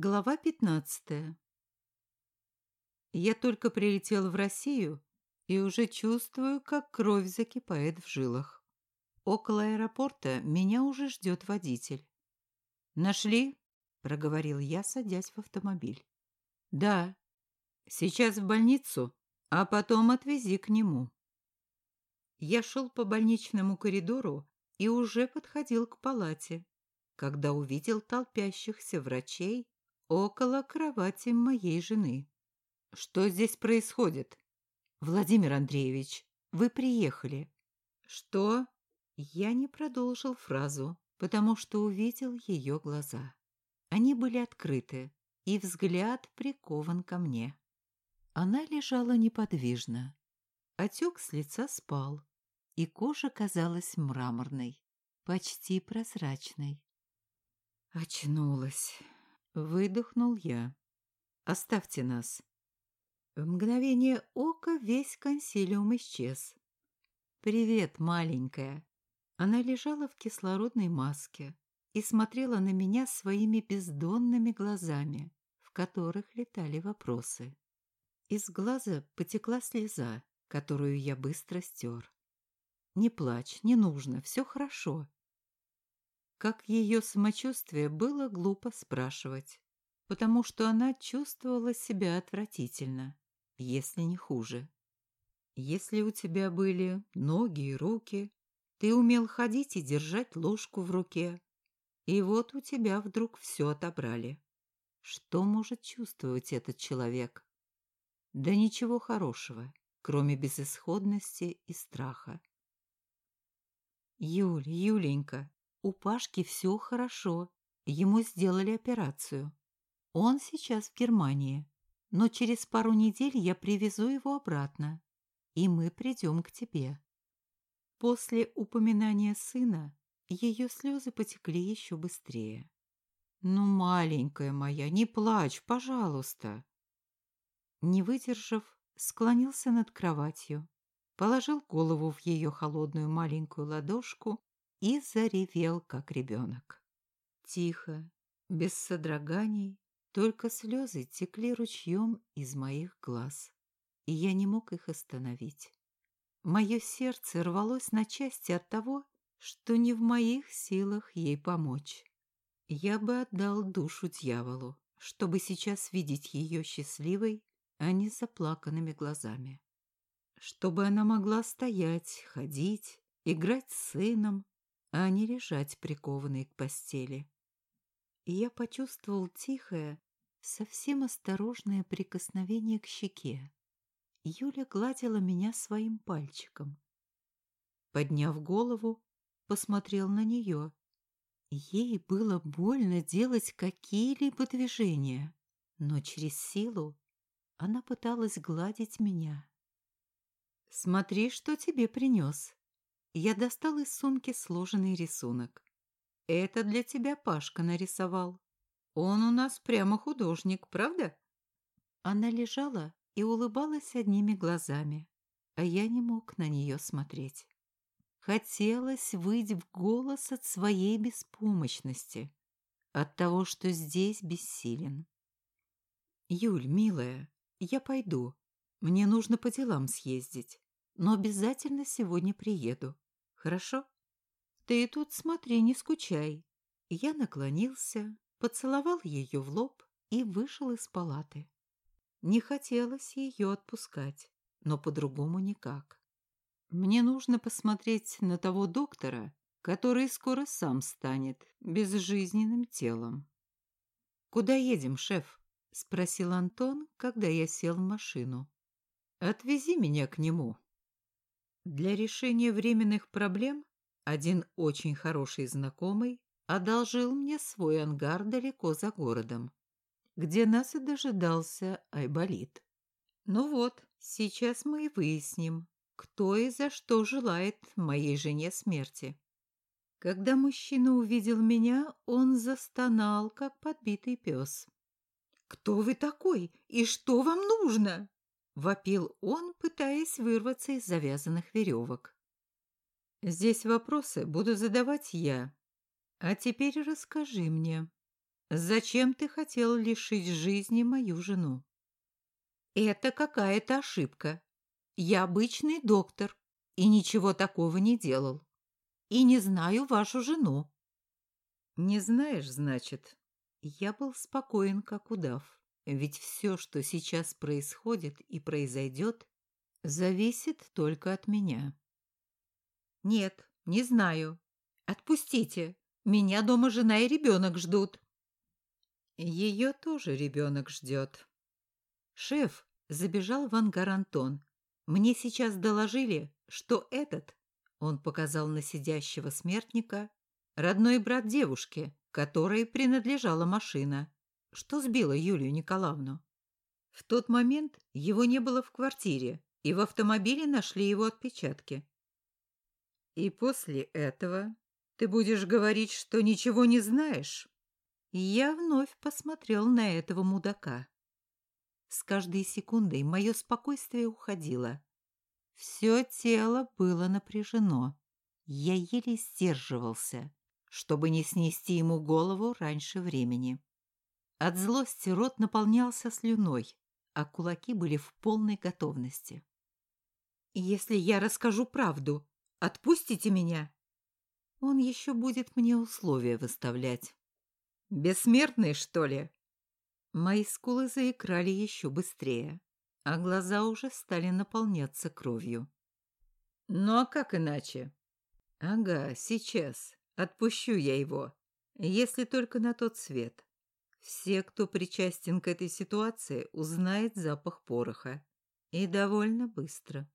Глава 15. Я только прилетел в Россию и уже чувствую, как кровь закипает в жилах. Около аэропорта меня уже ждет водитель. «Нашли?» — проговорил я, садясь в автомобиль. «Да. Сейчас в больницу, а потом отвези к нему». Я шел по больничному коридору и уже подходил к палате, когда увидел толпящихся врачей около кровати моей жены. Что здесь происходит? Владимир Андреевич, вы приехали. Что? Я не продолжил фразу, потому что увидел ее глаза. Они были открыты, и взгляд прикован ко мне. Она лежала неподвижно. Отек с лица спал, и кожа казалась мраморной, почти прозрачной. Очнулась. Выдохнул я. «Оставьте нас». В мгновение ока весь консилиум исчез. «Привет, маленькая». Она лежала в кислородной маске и смотрела на меня своими бездонными глазами, в которых летали вопросы. Из глаза потекла слеза, которую я быстро стер. «Не плачь, не нужно, все хорошо. Как ее самочувствие было глупо спрашивать, потому что она чувствовала себя отвратительно, если не хуже. Если у тебя были ноги и руки, ты умел ходить и держать ложку в руке, и вот у тебя вдруг все отобрали. Что может чувствовать этот человек? Да ничего хорошего, кроме безысходности и страха. Юль, Юленька, у Пашки все хорошо. Ему сделали операцию. Он сейчас в Германии. Но через пару недель я привезу его обратно. И мы придем к тебе. После упоминания сына ее слезы потекли еще быстрее. «Ну, маленькая моя, не плачь, пожалуйста!» Не выдержав, склонился над кроватью, положил голову в ее холодную маленькую ладошку и заревел, как ребенок. Тихо, без содроганий, только слезы текли ручьем из моих глаз, и я не мог их остановить. Мое сердце рвалось на части от того, что не в моих силах ей помочь. Я бы отдал душу дьяволу, чтобы сейчас видеть ее счастливой, а не заплаканными глазами. Чтобы она могла стоять, ходить, играть с сыном, а не лежать прикованной к постели. И я почувствовал тихое, совсем осторожное прикосновение к щеке. Юля гладила меня своим пальчиком. Подняв голову, посмотрел на нее. Ей было больно делать какие-либо движения, но через силу она пыталась гладить меня. «Смотри, что тебе принес», я достал из сумки сложенный рисунок. Это для тебя Пашка нарисовал. Он у нас прямо художник, правда? Она лежала и улыбалась одними глазами, а я не мог на нее смотреть. Хотелось выйти в голос от своей беспомощности, от того, что здесь бессилен. «Юль, милая, я пойду. Мне нужно по делам съездить но обязательно сегодня приеду. Хорошо? Ты тут смотри, не скучай. Я наклонился, поцеловал ее в лоб и вышел из палаты. Не хотелось ее отпускать, но по-другому никак. Мне нужно посмотреть на того доктора, который скоро сам станет безжизненным телом. «Куда едем, шеф?» — спросил Антон, когда я сел в машину. «Отвези меня к нему». Для решения временных проблем один очень хороший знакомый одолжил мне свой ангар далеко за городом, где нас и дожидался Айболит. Ну вот, сейчас мы и выясним, кто и за что желает моей жене смерти. Когда мужчина увидел меня, он застонал, как подбитый пес. «Кто вы такой и что вам нужно?» Вопил он, пытаясь вырваться из завязанных веревок. «Здесь вопросы буду задавать я. А теперь расскажи мне, Зачем ты хотел лишить жизни мою жену? Это какая-то ошибка. Я обычный доктор и ничего такого не делал. И не знаю вашу жену. Не знаешь, значит? Я был спокоен, как удав. Ведь все, что сейчас происходит и произойдет, зависит только от меня. Нет, не знаю. Отпустите. Меня дома жена и ребенок ждут. Ее тоже ребенок ждет. Шеф, забежал в ангар Антон. Мне сейчас доложили, что этот, он показал на сидящего смертника, родной брат девушки, которой принадлежала машина, что сбила Юлию Николаевну. В тот момент его не было в квартире, и в автомобиле нашли его отпечатки. И после этого ты будешь говорить, что ничего не знаешь? Я вновь посмотрел на этого мудака. С каждой секундой мое спокойствие уходило. Все тело было напряжено. Я еле сдерживался, чтобы не снести ему голову раньше времени. От злости рот наполнялся слюной, а кулаки были в полной готовности. «Если я расскажу правду, отпустите меня!» Он еще будет мне условия выставлять. Бессмертный, что ли? Мои скулы заиграли еще быстрее, а глаза уже стали наполняться кровью. Ну а как иначе? Ага, сейчас. Отпущу я его, если только на тот свет. Все, кто причастен к этой ситуации, узнает запах пороха. И довольно быстро.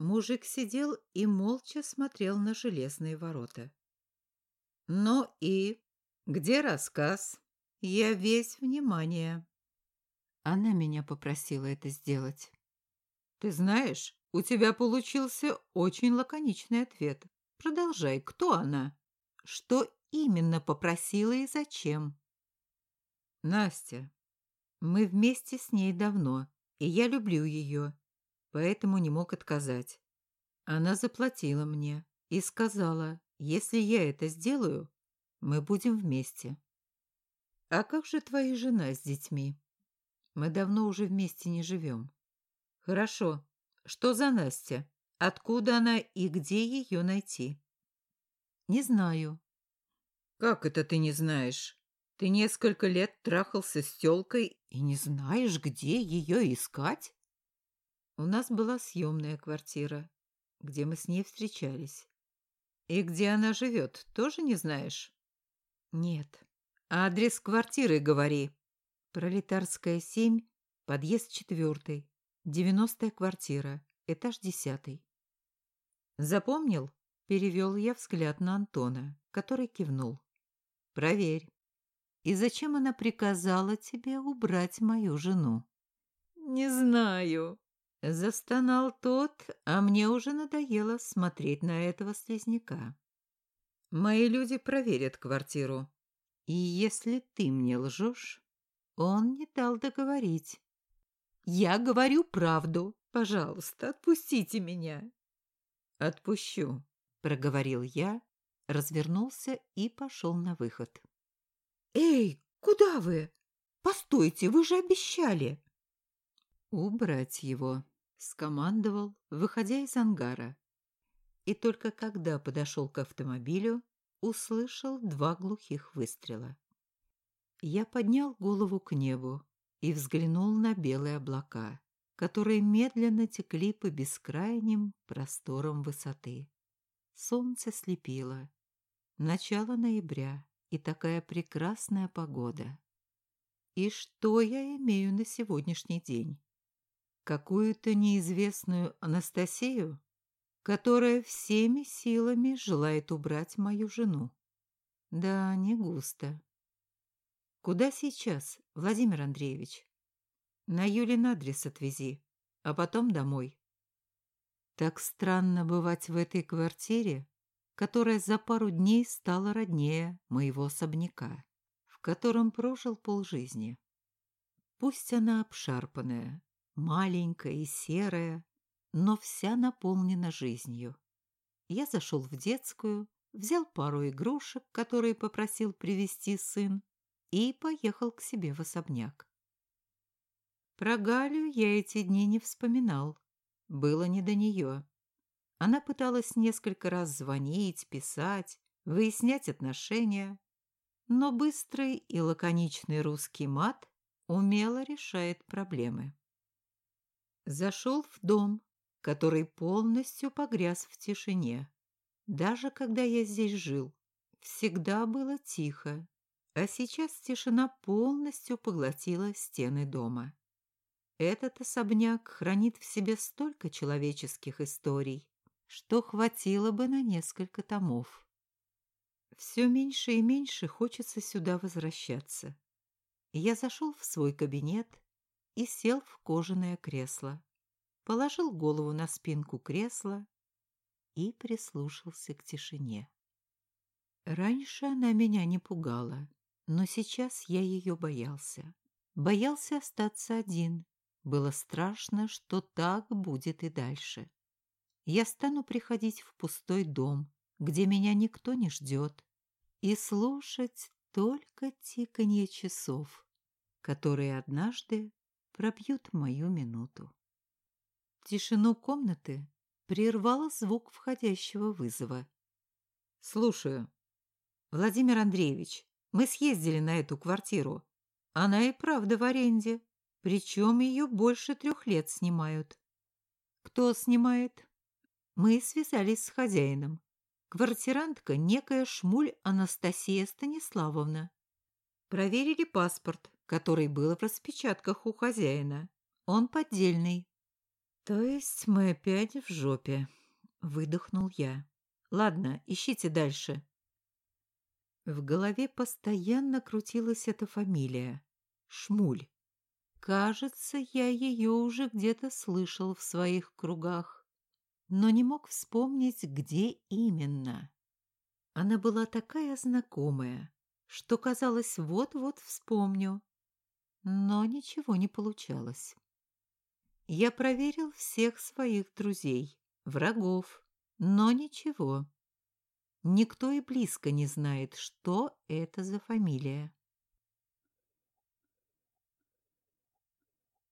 Мужик сидел и молча смотрел на железные ворота. «Ну и...» «Где рассказ?» «Я весь внимание». Она меня попросила это сделать. «Ты знаешь, у тебя получился очень лаконичный ответ. Продолжай. Кто она? Что именно попросила и зачем?» «Настя. Мы вместе с ней давно, и я люблю ее, поэтому не мог отказать. Она заплатила мне и сказала, если я это сделаю, мы будем вместе. А как же твоя жена с детьми? Мы давно уже вместе не живем. Хорошо. Что за Настя? Откуда она и где ее найти? Не знаю. Как это ты не знаешь? Ты несколько лет трахался с тёлкой и не знаешь, где ее искать? У нас была съемная квартира, где мы с ней встречались. И где она живет, тоже не знаешь? Нет. Адрес квартиры говори. Пролетарская, 7, подъезд 4, 90-я квартира, этаж 10. Запомнил? Перевел я взгляд на Антона, который кивнул. Проверь. И зачем она приказала тебе убрать мою жену? Не знаю. Застонал тот, а мне уже надоело смотреть на этого слизняка. Мои люди проверят квартиру. И если ты мне лжешь, он не дал договорить. Я говорю правду. Пожалуйста, отпустите меня. Отпущу, проговорил я, развернулся и пошел на выход. Эй, куда вы? Постойте, вы же обещали. Убрать его, скомандовал, выходя из ангара и только когда подошел к автомобилю, услышал два глухих выстрела. Я поднял голову к небу и взглянул на белые облака, которые медленно текли по бескрайним просторам высоты. Солнце слепило. Начало ноября и такая прекрасная погода. И что я имею на сегодняшний день? Какую-то неизвестную Анастасию? которая всеми силами желает убрать мою жену. Да, не густо. Куда сейчас, Владимир Андреевич? На Юлин адрес отвези, а потом домой. Так странно бывать в этой квартире, которая за пару дней стала роднее моего особняка, в котором прожил полжизни. Пусть она обшарпанная, маленькая и серая, но вся наполнена жизнью. Я зашел в детскую, взял пару игрушек, которые попросил привезти сын, и поехал к себе в особняк. Про Галю я эти дни не вспоминал. Было не до нее. Она пыталась несколько раз звонить, писать, выяснять отношения, но быстрый и лаконичный русский мат умело решает проблемы. Зашел в дом, который полностью погряз в тишине. Даже когда я здесь жил, всегда было тихо, а сейчас тишина полностью поглотила стены дома. Этот особняк хранит в себе столько человеческих историй, что хватило бы на несколько томов. Все меньше и меньше хочется сюда возвращаться. Я зашел в свой кабинет и сел в кожаное кресло, положил голову на спинку кресла и прислушался к тишине. Раньше она меня не пугала, но сейчас я ее боялся. Боялся остаться один. Было страшно, что так будет и дальше. Я стану приходить в пустой дом, где меня никто не ждет, и слушать только тиканье часов, которые однажды пробьют мою минуту. Тишину комнаты прервал звук входящего вызова. «Слушаю. Владимир Андреевич, мы съездили на эту квартиру. Она и правда в аренде, причем ее больше трех лет снимают». «Кто снимает?» Мы связались с хозяином. Квартирантка некая Шмуль Анастасия Станиславовна. Проверили паспорт, который был в распечатках у хозяина. Он поддельный. То есть мы опять в жопе, выдохнул я. Ладно, ищите дальше. В голове постоянно крутилась эта фамилия. Шмуль. Кажется, я ее уже где-то слышал в своих кругах но не мог вспомнить, где именно. Она была такая знакомая, что казалось, вот-вот вспомню, но ничего не получалось. Я проверил всех своих друзей, врагов, но ничего. Никто и близко не знает, что это за фамилия.